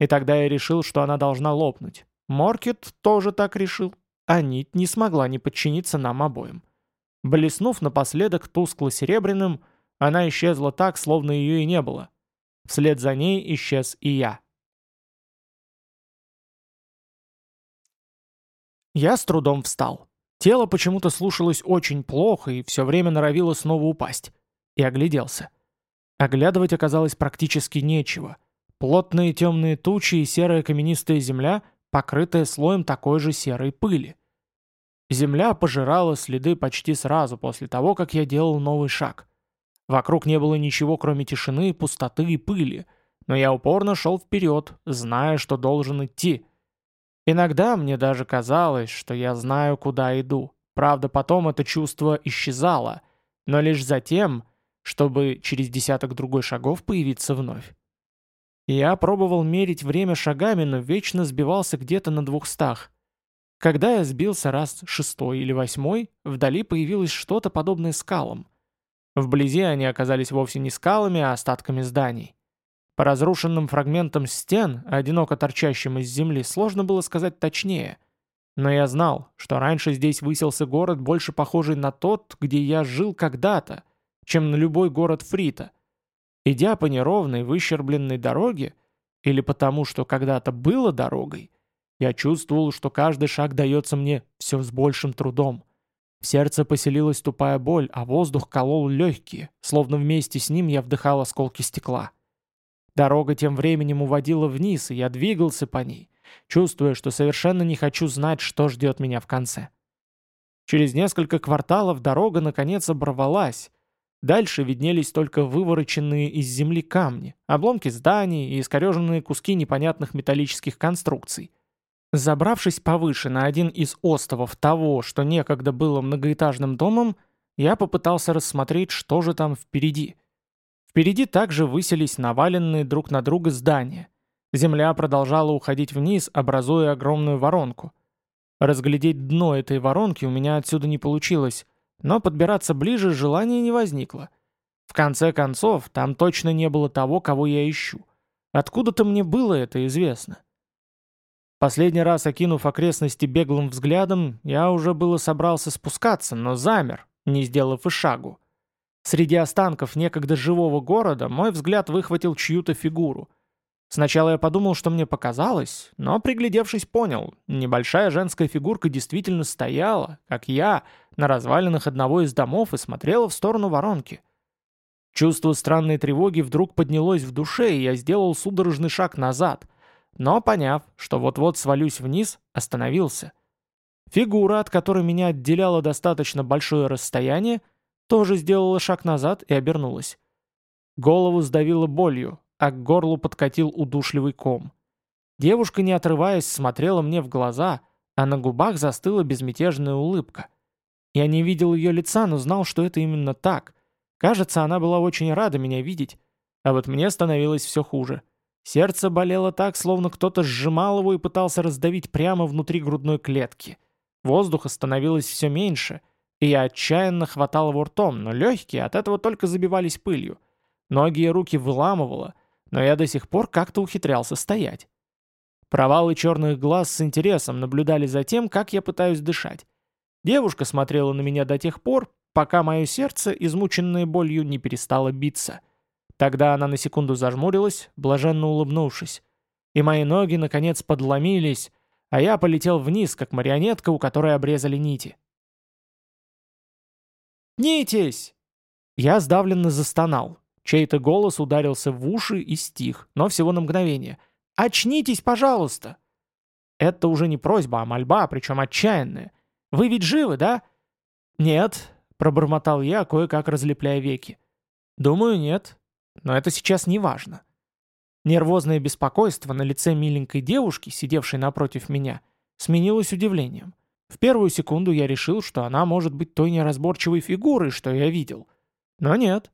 Speaker 1: И тогда я решил, что она должна лопнуть. Моркет тоже так решил, а нить не смогла не подчиниться нам обоим. Блеснув напоследок тускло-серебряным, она исчезла так, словно ее и не было. Вслед за ней исчез и я. Я с трудом встал. Тело почему-то слушалось очень плохо и все время норовило снова упасть. И огляделся. Оглядывать оказалось практически нечего. Плотные темные тучи и серая каменистая земля, покрытая слоем такой же серой пыли. Земля пожирала следы почти сразу после того, как я делал новый шаг. Вокруг не было ничего, кроме тишины, пустоты и пыли, но я упорно шел вперед, зная, что должен идти. Иногда мне даже казалось, что я знаю, куда иду. Правда, потом это чувство исчезало, но лишь затем, чтобы через десяток другой шагов появиться вновь. Я пробовал мерить время шагами, но вечно сбивался где-то на двухстах. Когда я сбился раз шестой или восьмой, вдали появилось что-то подобное скалам. Вблизи они оказались вовсе не скалами, а остатками зданий. По разрушенным фрагментам стен, одиноко торчащим из земли, сложно было сказать точнее. Но я знал, что раньше здесь высился город, больше похожий на тот, где я жил когда-то, чем на любой город Фрита. Идя по неровной, выщербленной дороге, или потому, что когда-то было дорогой, я чувствовал, что каждый шаг дается мне все с большим трудом. В сердце поселилась тупая боль, а воздух колол легкие, словно вместе с ним я вдыхал осколки стекла. Дорога тем временем уводила вниз, и я двигался по ней, чувствуя, что совершенно не хочу знать, что ждет меня в конце. Через несколько кварталов дорога наконец оборвалась. Дальше виднелись только вывороченные из земли камни, обломки зданий и искореженные куски непонятных металлических конструкций. Забравшись повыше на один из островов того, что некогда было многоэтажным домом, я попытался рассмотреть, что же там впереди. Впереди также высились наваленные друг на друга здания. Земля продолжала уходить вниз, образуя огромную воронку. Разглядеть дно этой воронки у меня отсюда не получилось, но подбираться ближе желания не возникло. В конце концов, там точно не было того, кого я ищу. Откуда-то мне было это известно. Последний раз окинув окрестности беглым взглядом, я уже было собрался спускаться, но замер, не сделав и шагу. Среди останков некогда живого города мой взгляд выхватил чью-то фигуру. Сначала я подумал, что мне показалось, но, приглядевшись, понял, небольшая женская фигурка действительно стояла, как я, на развалинах одного из домов и смотрела в сторону воронки. Чувство странной тревоги вдруг поднялось в душе, и я сделал судорожный шаг назад, но, поняв, что вот-вот свалюсь вниз, остановился. Фигура, от которой меня отделяло достаточно большое расстояние, тоже сделала шаг назад и обернулась. Голову сдавило болью, а к горлу подкатил удушливый ком. Девушка, не отрываясь, смотрела мне в глаза, а на губах застыла безмятежная улыбка. Я не видел ее лица, но знал, что это именно так. Кажется, она была очень рада меня видеть, а вот мне становилось все хуже. Сердце болело так, словно кто-то сжимал его и пытался раздавить прямо внутри грудной клетки. Воздуха становилось все меньше, и я отчаянно хватал его ртом, но легкие от этого только забивались пылью. Ноги и руки выламывало, но я до сих пор как-то ухитрялся стоять. Провалы черных глаз с интересом наблюдали за тем, как я пытаюсь дышать. Девушка смотрела на меня до тех пор, пока мое сердце, измученное болью, не перестало биться — Тогда она на секунду зажмурилась, блаженно улыбнувшись. И мои ноги, наконец, подломились, а я полетел вниз, как марионетка, у которой обрезали нити. «Нитесь!» Я сдавленно застонал. Чей-то голос ударился в уши и стих, но всего на мгновение. «Очнитесь, пожалуйста!» Это уже не просьба, а мольба, причем отчаянная. «Вы ведь живы, да?» «Нет», — пробормотал я, кое-как разлепляя веки. «Думаю, нет. Но это сейчас не важно. Нервозное беспокойство на лице миленькой девушки, сидевшей напротив меня, сменилось удивлением. В первую секунду я решил, что она может быть той неразборчивой фигурой, что я видел. Но нет.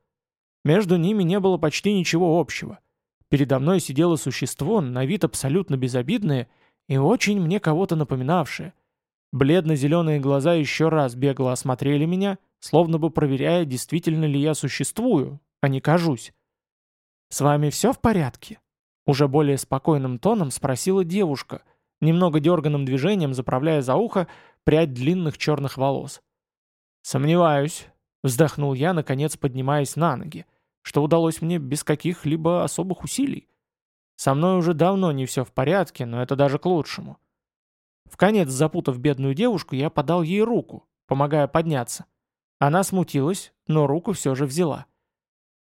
Speaker 1: Между ними не было почти ничего общего. Передо мной сидело существо, на вид абсолютно безобидное и очень мне кого-то напоминавшее. Бледно-зеленые глаза еще раз бегло осмотрели меня, словно бы проверяя, действительно ли я существую, а не кажусь. «С вами все в порядке?» Уже более спокойным тоном спросила девушка, немного дерганным движением заправляя за ухо прядь длинных черных волос. «Сомневаюсь», — вздохнул я, наконец поднимаясь на ноги, что удалось мне без каких-либо особых усилий. Со мной уже давно не все в порядке, но это даже к лучшему. В конец запутав бедную девушку, я подал ей руку, помогая подняться. Она смутилась, но руку все же взяла.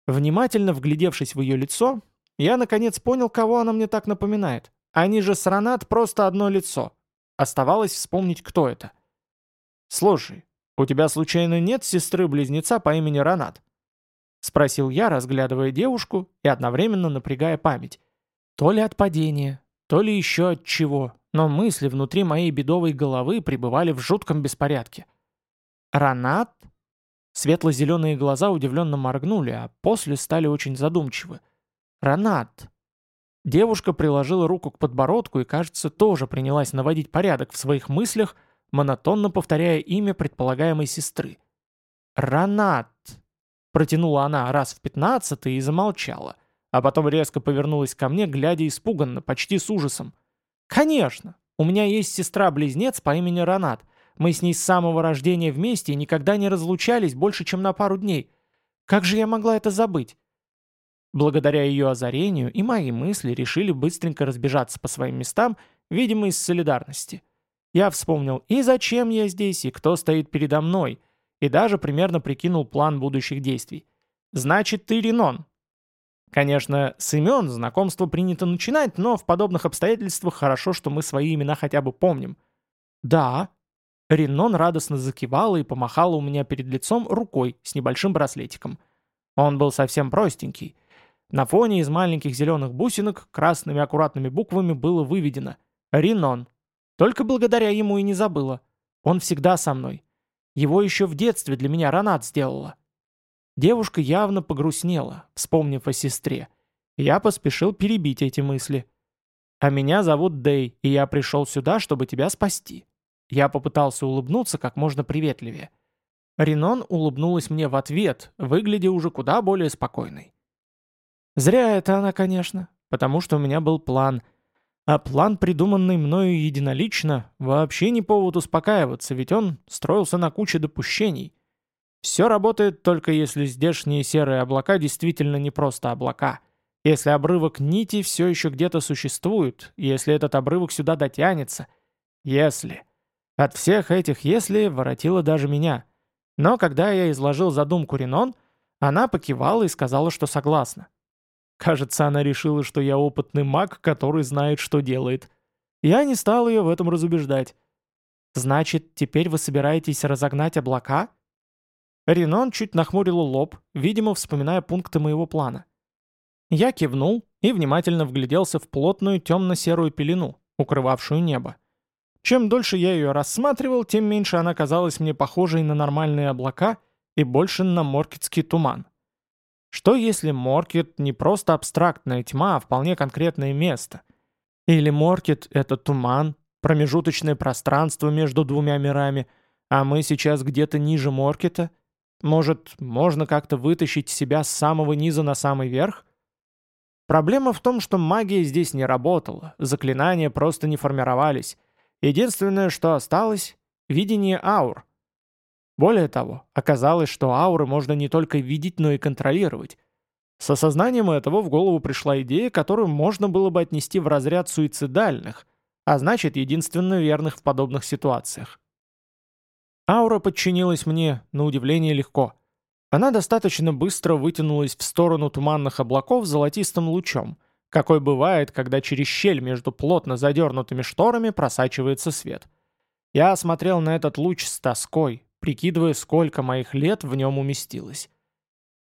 Speaker 1: Внимательно вглядевшись в ее лицо, я наконец понял, кого она мне так напоминает. Они же с Ронат просто одно лицо. Оставалось вспомнить, кто это. «Слушай, у тебя случайно нет сестры-близнеца по имени Ронат?» Спросил я, разглядывая девушку и одновременно напрягая память. То ли от падения, то ли еще от чего, но мысли внутри моей бедовой головы пребывали в жутком беспорядке. «Ронат?» Светло-зеленые глаза удивленно моргнули, а после стали очень задумчивы. «Ронат!» Девушка приложила руку к подбородку и, кажется, тоже принялась наводить порядок в своих мыслях, монотонно повторяя имя предполагаемой сестры. «Ранат!» — протянула она раз в пятнадцатый и замолчала, а потом резко повернулась ко мне, глядя испуганно, почти с ужасом. «Конечно! У меня есть сестра-близнец по имени Ранат. Мы с ней с самого рождения вместе и никогда не разлучались больше, чем на пару дней. Как же я могла это забыть?» Благодаря ее озарению и мои мысли решили быстренько разбежаться по своим местам, видимо, из солидарности. Я вспомнил и зачем я здесь, и кто стоит передо мной, и даже примерно прикинул план будущих действий. «Значит, ты Ренон». Конечно, с имен знакомство принято начинать, но в подобных обстоятельствах хорошо, что мы свои имена хотя бы помним. «Да». Ренон радостно закивала и помахала у меня перед лицом рукой с небольшим браслетиком. Он был совсем простенький. На фоне из маленьких зеленых бусинок красными аккуратными буквами было выведено «Ренон». Только благодаря ему и не забыла. Он всегда со мной. Его еще в детстве для меня Ранат сделала. Девушка явно погрустнела, вспомнив о сестре. Я поспешил перебить эти мысли. «А меня зовут Дэй, и я пришел сюда, чтобы тебя спасти». Я попытался улыбнуться как можно приветливее. Ренон улыбнулась мне в ответ, выглядя уже куда более спокойной. Зря это она, конечно, потому что у меня был план — а план, придуманный мною единолично, вообще не повод успокаиваться, ведь он строился на куче допущений. Все работает только если здешние серые облака действительно не просто облака. Если обрывок нити все еще где-то существует, если этот обрывок сюда дотянется. Если. От всех этих «если» воротило даже меня. Но когда я изложил задумку Ренон, она покивала и сказала, что согласна. Кажется, она решила, что я опытный маг, который знает, что делает. Я не стал ее в этом разубеждать. «Значит, теперь вы собираетесь разогнать облака?» Ренон чуть нахмурил лоб, видимо, вспоминая пункты моего плана. Я кивнул и внимательно вгляделся в плотную темно-серую пелену, укрывавшую небо. Чем дольше я ее рассматривал, тем меньше она казалась мне похожей на нормальные облака и больше на моркетский туман. Что если Моркет не просто абстрактная тьма, а вполне конкретное место? Или Моркет — это туман, промежуточное пространство между двумя мирами, а мы сейчас где-то ниже Моркета? Может, можно как-то вытащить себя с самого низа на самый верх? Проблема в том, что магия здесь не работала, заклинания просто не формировались. Единственное, что осталось — видение аур. Более того, оказалось, что ауры можно не только видеть, но и контролировать. С осознанием этого в голову пришла идея, которую можно было бы отнести в разряд суицидальных, а значит, единственно верных в подобных ситуациях. Аура подчинилась мне, на удивление, легко. Она достаточно быстро вытянулась в сторону туманных облаков золотистым лучом, какой бывает, когда через щель между плотно задернутыми шторами просачивается свет. Я осмотрел на этот луч с тоской, прикидывая, сколько моих лет в нем уместилось.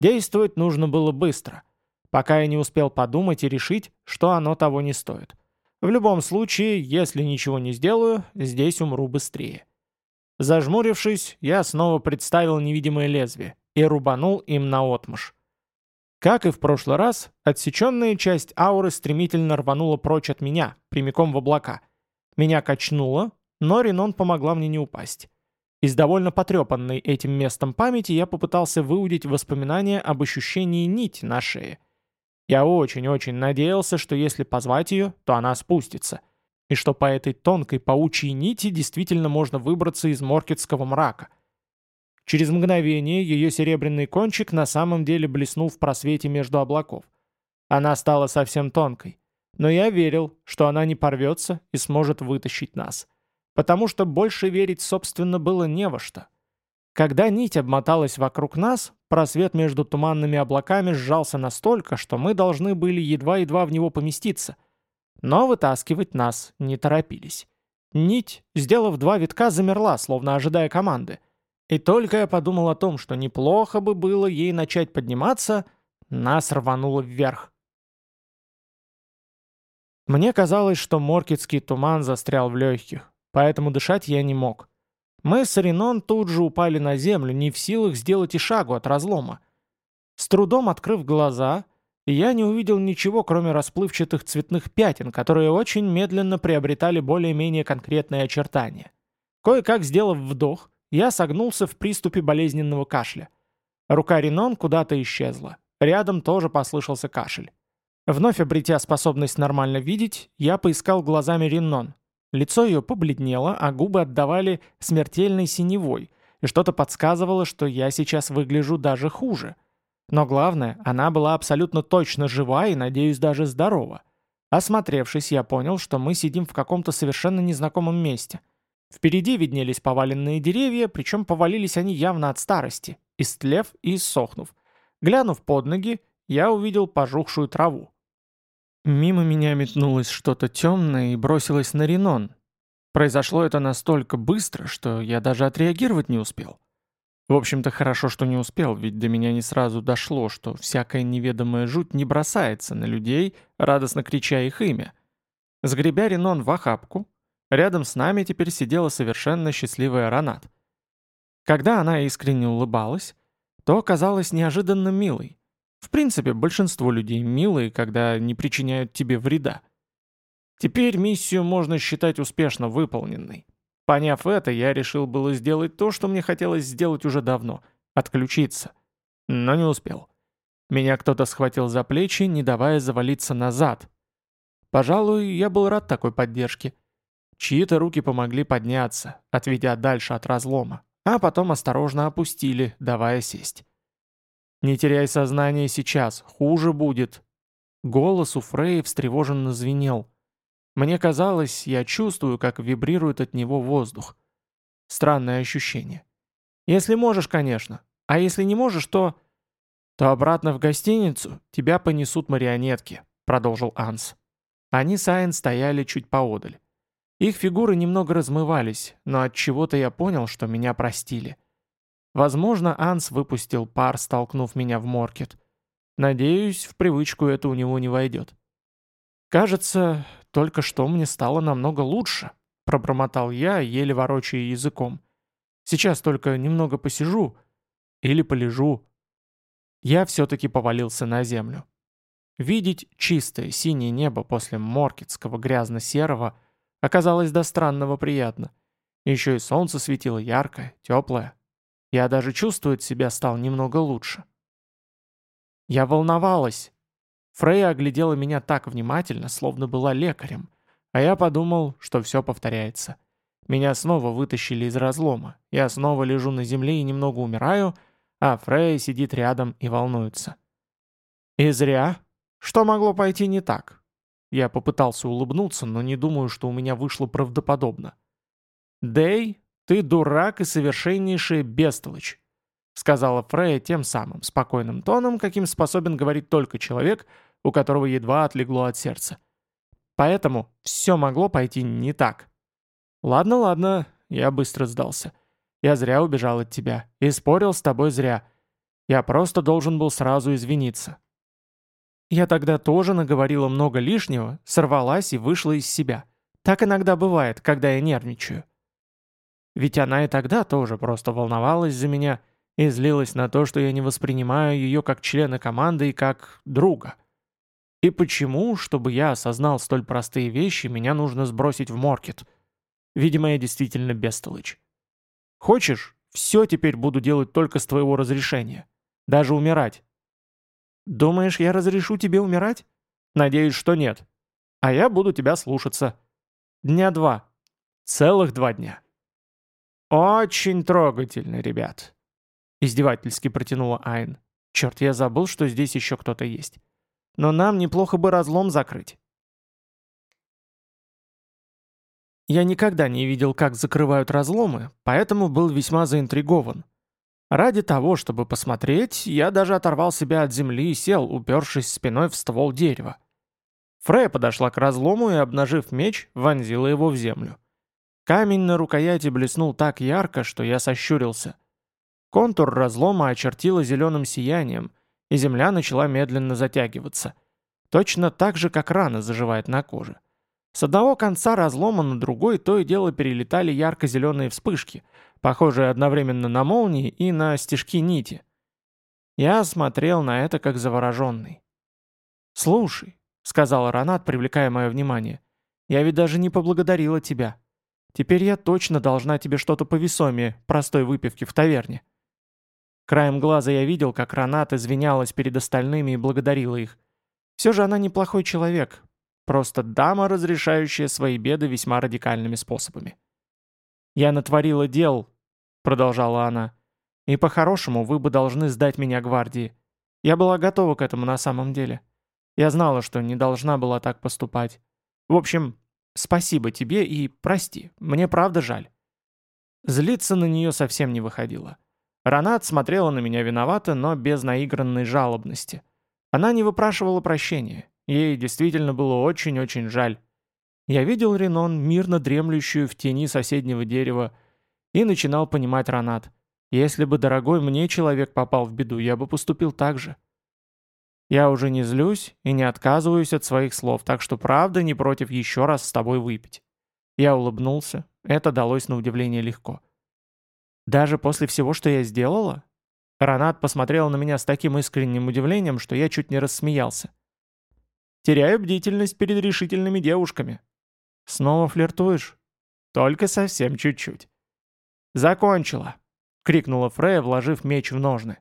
Speaker 1: Действовать нужно было быстро, пока я не успел подумать и решить, что оно того не стоит. В любом случае, если ничего не сделаю, здесь умру быстрее. Зажмурившись, я снова представил невидимое лезвие и рубанул им наотмашь. Как и в прошлый раз, отсеченная часть ауры стремительно рванула прочь от меня, прямиком в облака. Меня качнуло, но Ренон помогла мне не упасть. Из довольно потрепанной этим местом памяти я попытался выудить воспоминания об ощущении нити на шее. Я очень-очень надеялся, что если позвать ее, то она спустится. И что по этой тонкой паучьей нити действительно можно выбраться из моркетского мрака. Через мгновение ее серебряный кончик на самом деле блеснул в просвете между облаков. Она стала совсем тонкой. Но я верил, что она не порвется и сможет вытащить нас потому что больше верить, собственно, было не во что. Когда нить обмоталась вокруг нас, просвет между туманными облаками сжался настолько, что мы должны были едва-едва в него поместиться. Но вытаскивать нас не торопились. Нить, сделав два витка, замерла, словно ожидая команды. И только я подумал о том, что неплохо бы было ей начать подниматься, нас рвануло вверх. Мне казалось, что моркетский туман застрял в легких поэтому дышать я не мог. Мы с Ренон тут же упали на землю, не в силах сделать и шагу от разлома. С трудом открыв глаза, я не увидел ничего, кроме расплывчатых цветных пятен, которые очень медленно приобретали более-менее конкретные очертания. Кое-как сделав вдох, я согнулся в приступе болезненного кашля. Рука Ренон куда-то исчезла. Рядом тоже послышался кашель. Вновь обретя способность нормально видеть, я поискал глазами Ренон. Лицо ее побледнело, а губы отдавали смертельной синевой, и что-то подсказывало, что я сейчас выгляжу даже хуже. Но главное, она была абсолютно точно жива и, надеюсь, даже здорова. Осмотревшись, я понял, что мы сидим в каком-то совершенно незнакомом месте. Впереди виднелись поваленные деревья, причем повалились они явно от старости, истлев и иссохнув. Глянув под ноги, я увидел пожухшую траву. Мимо меня метнулось что-то темное и бросилось на Ренон. Произошло это настолько быстро, что я даже отреагировать не успел. В общем-то, хорошо, что не успел, ведь до меня не сразу дошло, что всякая неведомая жуть не бросается на людей, радостно крича их имя. Сгребя Ренон в охапку, рядом с нами теперь сидела совершенно счастливая Ранат. Когда она искренне улыбалась, то оказалась неожиданно милой. В принципе, большинство людей милые, когда не причиняют тебе вреда. Теперь миссию можно считать успешно выполненной. Поняв это, я решил было сделать то, что мне хотелось сделать уже давно — отключиться. Но не успел. Меня кто-то схватил за плечи, не давая завалиться назад. Пожалуй, я был рад такой поддержке. Чьи-то руки помогли подняться, отведя дальше от разлома, а потом осторожно опустили, давая сесть. «Не теряй сознание сейчас, хуже будет». Голос у Фреи встревоженно звенел — мне казалось, я чувствую, как вибрирует от него воздух. Странное ощущение. Если можешь, конечно. А если не можешь, то... То обратно в гостиницу тебя понесут марионетки, продолжил Анс. Они с Айн стояли чуть поодаль. Их фигуры немного размывались, но от чего-то я понял, что меня простили. Возможно, Анс выпустил пар, столкнув меня в моркет. Надеюсь, в привычку это у него не войдет. Кажется, только что мне стало намного лучше», — пробормотал я, еле ворочая языком. «Сейчас только немного посижу или полежу». Я все-таки повалился на землю. Видеть чистое синее небо после моркетского грязно-серого оказалось до странного приятно. Еще и солнце светило яркое, теплое. Я даже чувствовать себя стал немного лучше. Я волновалась, Фрейя оглядела меня так внимательно, словно была лекарем, а я подумал, что все повторяется. Меня снова вытащили из разлома, я снова лежу на земле и немного умираю, а Фрейя сидит рядом и волнуется. И зря. Что могло пойти не так? Я попытался улыбнуться, но не думаю, что у меня вышло правдоподобно. «Дэй, ты дурак и совершеннейшая бестолочь», сказала Фрейя тем самым спокойным тоном, каким способен говорить только человек, у которого едва отлегло от сердца. Поэтому все могло пойти не так. Ладно, ладно, я быстро сдался. Я зря убежал от тебя и спорил с тобой зря. Я просто должен был сразу извиниться. Я тогда тоже наговорила много лишнего, сорвалась и вышла из себя. Так иногда бывает, когда я нервничаю. Ведь она и тогда тоже просто волновалась за меня и злилась на то, что я не воспринимаю ее как члена команды и как друга. И почему, чтобы я осознал столь простые вещи, меня нужно сбросить в моркет? Видимо, я действительно бестолочь. Хочешь, все теперь буду делать только с твоего разрешения. Даже умирать. Думаешь, я разрешу тебе умирать? Надеюсь, что нет. А я буду тебя слушаться. Дня два. Целых два дня. Очень трогательно, ребят. Издевательски протянула Айн. Черт, я забыл, что здесь еще кто-то есть но нам неплохо бы разлом закрыть. Я никогда не видел, как закрывают разломы, поэтому был весьма заинтригован. Ради того, чтобы посмотреть, я даже оторвал себя от земли и сел, упершись спиной в ствол дерева. Фрея подошла к разлому и, обнажив меч, вонзила его в землю. Камень на рукояти блеснул так ярко, что я сощурился. Контур разлома очертила зеленым сиянием — и земля начала медленно затягиваться. Точно так же, как рана заживает на коже. С одного конца разлома на другой то и дело перелетали ярко-зеленые вспышки, похожие одновременно на молнии и на стежки нити. Я смотрел на это как завороженный. «Слушай», — сказала Ранат, привлекая мое внимание, — «я ведь даже не поблагодарила тебя. Теперь я точно должна тебе что-то повесомее простой выпивки в таверне». Краем глаза я видел, как Ранат извинялась перед остальными и благодарила их. Все же она неплохой человек, просто дама, разрешающая свои беды весьма радикальными способами. «Я натворила дел», — продолжала она, — «и по-хорошему вы бы должны сдать меня гвардии. Я была готова к этому на самом деле. Я знала, что не должна была так поступать. В общем, спасибо тебе и прости, мне правда жаль». Злиться на нее совсем не выходило. Ранат смотрела на меня виновато, но без наигранной жалобности. Она не выпрашивала прощения. Ей действительно было очень-очень жаль. Я видел Ренон, мирно дремлющую в тени соседнего дерева, и начинал понимать Ранат. Если бы, дорогой, мне человек попал в беду, я бы поступил так же. Я уже не злюсь и не отказываюсь от своих слов, так что правда не против еще раз с тобой выпить. Я улыбнулся, это далось на удивление легко. Даже после всего, что я сделала? Ранат посмотрел на меня с таким искренним удивлением, что я чуть не рассмеялся. Теряю бдительность перед решительными девушками. Снова флиртуешь? Только совсем чуть-чуть. Закончила, крикнула Фрея, вложив меч в ножны.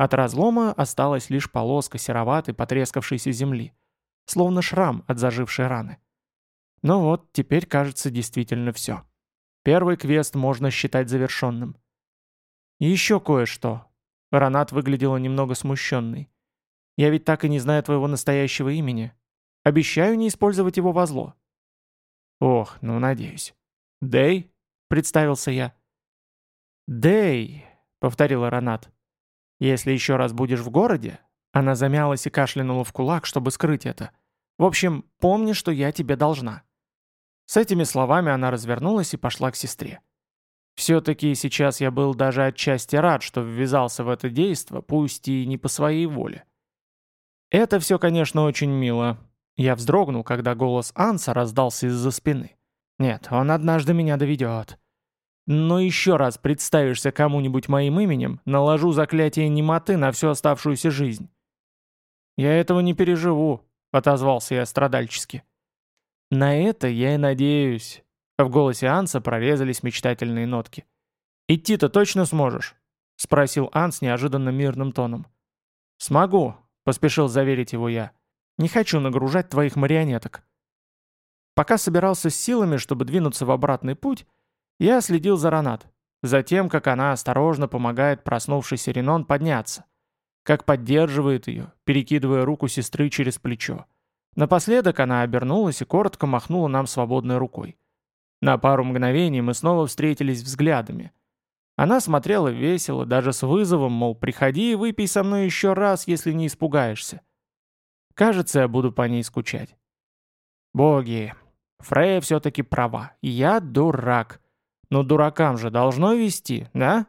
Speaker 1: От разлома осталась лишь полоска сероватой, потрескавшейся земли, словно шрам от зажившей раны. Ну вот, теперь кажется действительно все. Первый квест можно считать завершенным. еще кое-что. Ранат выглядела немного смущенной. Я ведь так и не знаю твоего настоящего имени. Обещаю не использовать его во зло. Ох, ну надеюсь. Дэй? Представился я. Дэй, повторила Ранат. Если еще раз будешь в городе... Она замялась и кашлянула в кулак, чтобы скрыть это. В общем, помни, что я тебе должна. С этими словами она развернулась и пошла к сестре. Все-таки сейчас я был даже отчасти рад, что ввязался в это действо, пусть и не по своей воле. Это все, конечно, очень мило. Я вздрогнул, когда голос Анса раздался из-за спины. Нет, он однажды меня доведет. Но еще раз представишься кому-нибудь моим именем, наложу заклятие немоты на всю оставшуюся жизнь. «Я этого не переживу», — отозвался я страдальчески. «На это я и надеюсь». В голосе Анса прорезались мечтательные нотки. «Идти-то точно сможешь?» — спросил Анс неожиданно мирным тоном. «Смогу», — поспешил заверить его я. «Не хочу нагружать твоих марионеток». Пока собирался с силами, чтобы двинуться в обратный путь, я следил за Ранат, за тем, как она осторожно помогает проснувшейся Ренон подняться, как поддерживает ее, перекидывая руку сестры через плечо. Напоследок она обернулась и коротко махнула нам свободной рукой. На пару мгновений мы снова встретились взглядами. Она смотрела весело, даже с вызовом, мол, приходи и выпей со мной еще раз, если не испугаешься. Кажется, я буду по ней скучать. Боги, Фрея все-таки права. Я дурак. Но дуракам же должно вести, да?